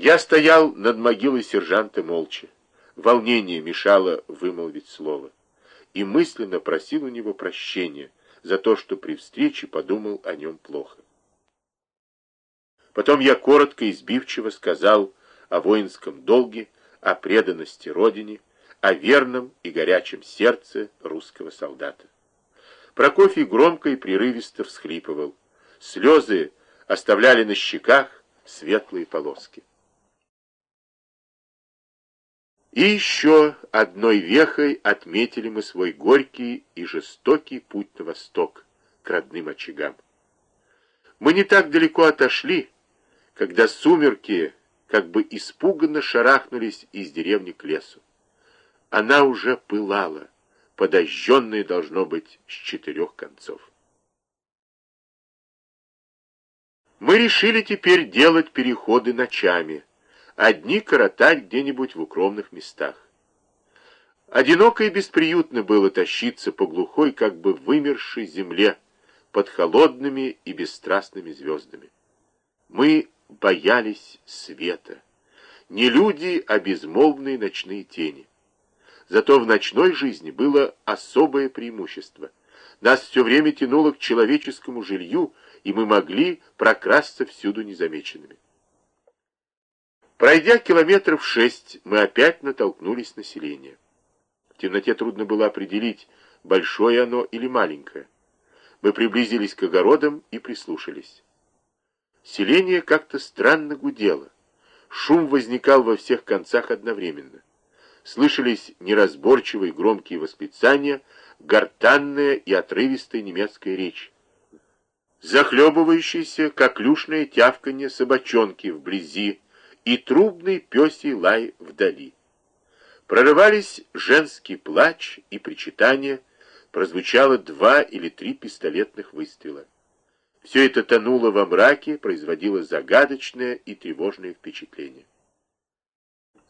Я стоял над могилой сержанта молча. Волнение мешало вымолвить слово. И мысленно просил у него прощения за то, что при встрече подумал о нем плохо. Потом я коротко и сбивчиво сказал о воинском долге, о преданности Родине, о верном и горячем сердце русского солдата. Прокофий громко и прерывисто всхлипывал. Слезы оставляли на щеках светлые полоски. И еще одной вехой отметили мы свой горький и жестокий путь на восток, к родным очагам. Мы не так далеко отошли, когда сумерки как бы испуганно шарахнулись из деревни к лесу. Она уже пылала, подожженная должно быть с четырех концов. Мы решили теперь делать переходы ночами, одни коротать где-нибудь в укромных местах. Одиноко и бесприютно было тащиться по глухой, как бы вымершей земле, под холодными и бесстрастными звездами. Мы боялись света. Не люди, а безмолвные ночные тени. Зато в ночной жизни было особое преимущество. Нас все время тянуло к человеческому жилью, и мы могли прокрасться всюду незамеченными. Пройдя километров шесть, мы опять натолкнулись на селение. В темноте трудно было определить, большое оно или маленькое. Мы приблизились к огородам и прислушались. Селение как-то странно гудело. Шум возникал во всех концах одновременно. Слышались неразборчивые громкие восклицания, гортанная и отрывистая немецкая речь, захлебывающаяся, как люшное тявканье собачонки вблизи, и трубный песий лай вдали. Прорывались женский плач и причитание, прозвучало два или три пистолетных выстрела. Все это тонуло во мраке, производило загадочное и тревожное впечатление.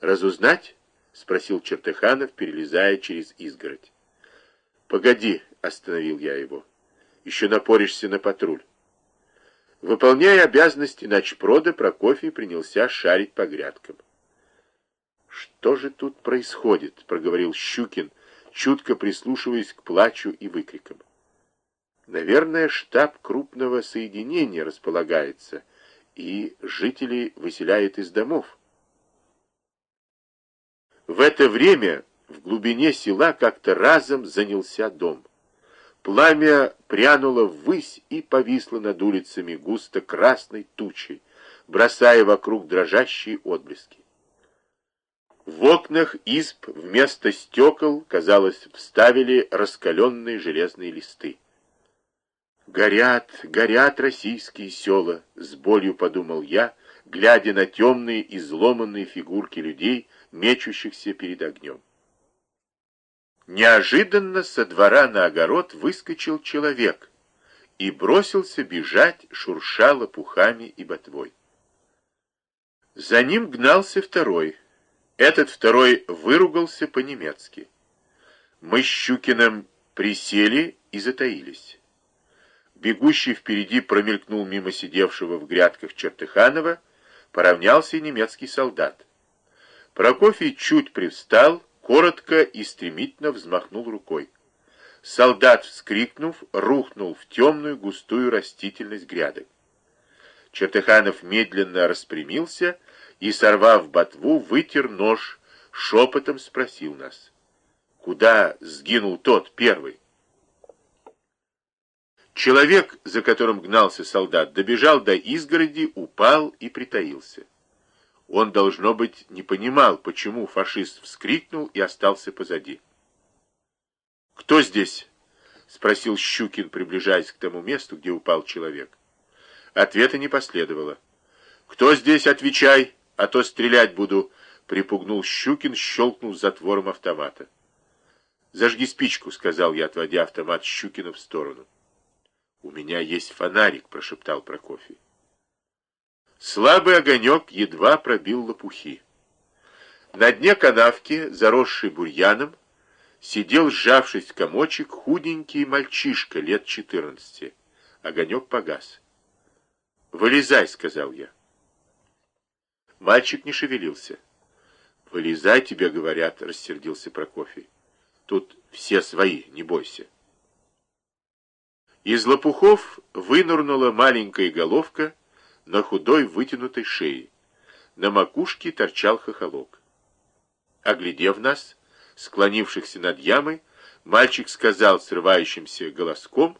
«Разузнать?» — спросил Чертыханов, перелезая через изгородь. «Погоди», — остановил я его, — «еще напоришься на патруль». Выполняя обязанности начпрода, Прокофий принялся шарить по грядкам. «Что же тут происходит?» — проговорил Щукин, чутко прислушиваясь к плачу и выкрикам. «Наверное, штаб крупного соединения располагается, и жители выселяют из домов». В это время в глубине села как-то разом занялся дом. Пламя прянуло ввысь и повисло над улицами густо красной тучей, бросая вокруг дрожащие отблески. В окнах изб вместо стекол, казалось, вставили раскаленные железные листы. «Горят, горят российские села», — с болью подумал я, глядя на темные изломанные фигурки людей, мечущихся перед огнем. Неожиданно со двора на огород выскочил человек и бросился бежать, шурша лопухами и ботвой. За ним гнался второй. Этот второй выругался по-немецки. Мы с Щукиным присели и затаились. Бегущий впереди промелькнул мимо сидевшего в грядках Чертыханова, поравнялся и немецкий солдат. Прокофий чуть привстал, коротко и стремительно взмахнул рукой. Солдат, вскрикнув, рухнул в темную густую растительность грядок. Чертыханов медленно распрямился и, сорвав ботву, вытер нож, шепотом спросил нас. Куда сгинул тот первый? Человек, за которым гнался солдат, добежал до изгороди, упал и притаился. Он, должно быть, не понимал, почему фашист вскрикнул и остался позади. «Кто здесь?» — спросил Щукин, приближаясь к тому месту, где упал человек. Ответа не последовало. «Кто здесь? Отвечай, а то стрелять буду!» — припугнул Щукин, щелкнув затвором автомата. «Зажги спичку», — сказал я, отводя автомат Щукина в сторону. «У меня есть фонарик», — прошептал Прокофий. Слабый огонек едва пробил лопухи. На дне канавки, заросший бурьяном, сидел, сжавшись комочек, худенький мальчишка лет четырнадцати. Огонек погас. «Вылезай», — сказал я. Мальчик не шевелился. «Вылезай, тебе говорят», — рассердился Прокофий. «Тут все свои, не бойся». Из лопухов вынырнула маленькая головка на худой вытянутой шее. На макушке торчал хохолок. Оглядев нас, склонившихся над ямой, мальчик сказал срывающимся голоском,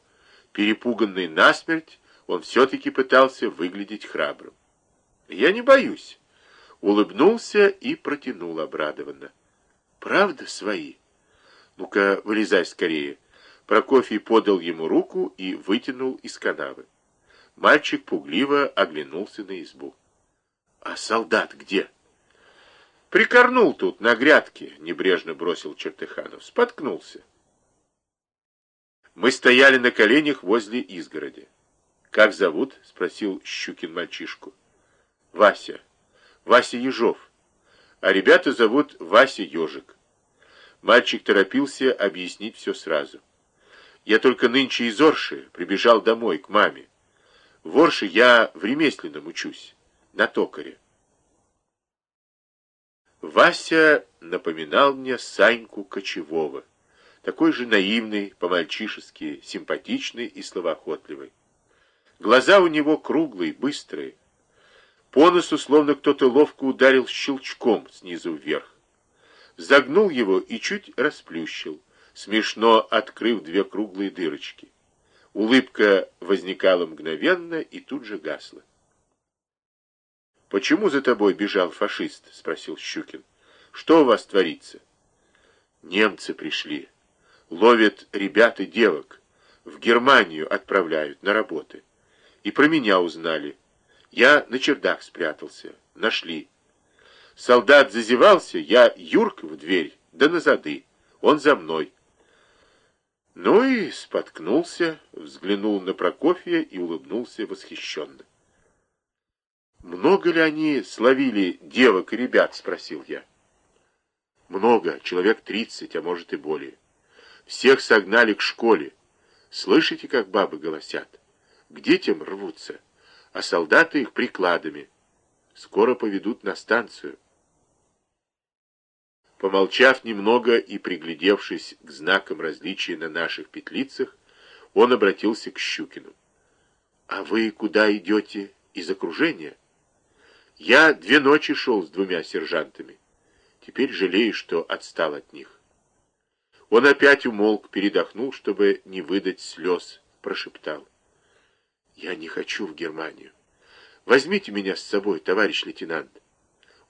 перепуганный насмерть, он все-таки пытался выглядеть храбрым. «Я не боюсь», — улыбнулся и протянул обрадованно. «Правда свои? Ну-ка, вылезай скорее». Прокофий подал ему руку и вытянул из канавы. Мальчик пугливо оглянулся на избу. «А солдат где?» «Прикорнул тут, на грядке», — небрежно бросил Чертыханов. Споткнулся. Мы стояли на коленях возле изгороди. «Как зовут?» — спросил Щукин мальчишку. «Вася. Вася Ежов. А ребята зовут Вася Ежик». Мальчик торопился объяснить все сразу. Я только нынче из Орши прибежал домой, к маме. В Орше я в ремесленном учусь, на токаре. Вася напоминал мне Саньку Кочевого, такой же наивный, по-мальчишески, симпатичный и словоохотливый. Глаза у него круглые, быстрые. По носу словно кто-то ловко ударил щелчком снизу вверх. Загнул его и чуть расплющил смешно открыв две круглые дырочки. Улыбка возникала мгновенно и тут же гасла. «Почему за тобой бежал фашист?» — спросил Щукин. «Что у вас творится?» «Немцы пришли. Ловят ребят и девок. В Германию отправляют на работы. И про меня узнали. Я на чердак спрятался. Нашли. Солдат зазевался, я Юрк в дверь, да на зады. Он за мной. Ну и споткнулся, взглянул на Прокофья и улыбнулся восхищенно. «Много ли они словили девок и ребят?» — спросил я. «Много, человек тридцать, а может и более. Всех согнали к школе. Слышите, как бабы голосят? К детям рвутся, а солдаты их прикладами. Скоро поведут на станцию». Помолчав немного и приглядевшись к знакам различия на наших петлицах, он обратился к Щукину. «А вы куда идете? Из окружения?» «Я две ночи шел с двумя сержантами. Теперь жалею, что отстал от них». Он опять умолк, передохнул, чтобы не выдать слез, прошептал. «Я не хочу в Германию. Возьмите меня с собой, товарищ лейтенант».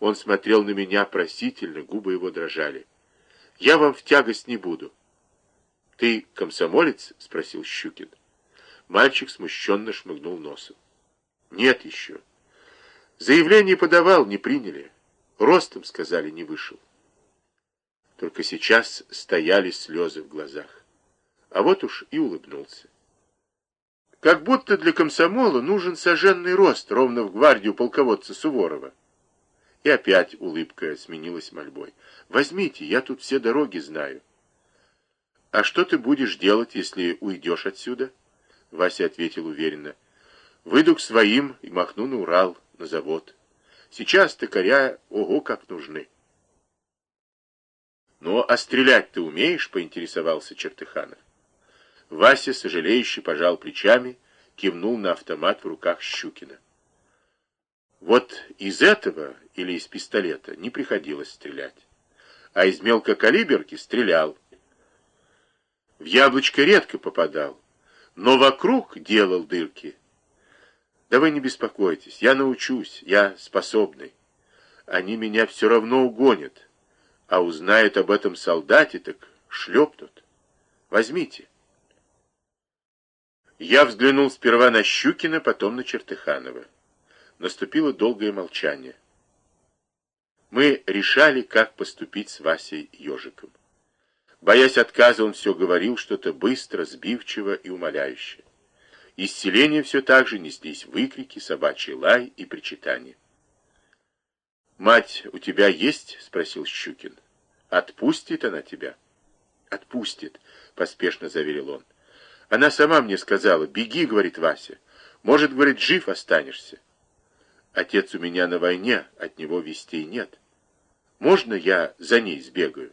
Он смотрел на меня просительно, губы его дрожали. «Я вам в тягость не буду». «Ты комсомолец?» — спросил Щукин. Мальчик смущенно шмыгнул носом. «Нет еще. Заявление подавал, не приняли. Ростом, сказали, не вышел». Только сейчас стояли слезы в глазах. А вот уж и улыбнулся. Как будто для комсомола нужен соженный рост, ровно в гвардию полководца Суворова. И опять улыбка сменилась мольбой. «Возьмите, я тут все дороги знаю». «А что ты будешь делать, если уйдешь отсюда?» Вася ответил уверенно. «Выйду к своим и махну на Урал, на завод. Сейчас токаря, ого, как нужны». «Ну, а стрелять ты умеешь?» — поинтересовался Чертыханов. Вася, сожалеюще, пожал плечами, кивнул на автомат в руках Щукина. Вот из этого или из пистолета не приходилось стрелять. А из мелкокалиберки стрелял. В яблочко редко попадал, но вокруг делал дырки. Да вы не беспокойтесь, я научусь, я способный. Они меня все равно угонят, а узнают об этом солдате, так шлепнут. Возьмите. Я взглянул сперва на Щукина, потом на Чертыханова. Наступило долгое молчание. Мы решали, как поступить с Васей Ежиком. Боясь отказа, он все говорил что-то быстро, сбивчиво и умоляюще. Из селения все так же неслись выкрики, собачий лай и причитания. «Мать у тебя есть?» — спросил Щукин. «Отпустит она тебя?» «Отпустит», — поспешно заверил он. «Она сама мне сказала, беги, — говорит Вася. Может, — говорит, — жив останешься». Отец у меня на войне, от него вестей нет. Можно я за ней сбегаю?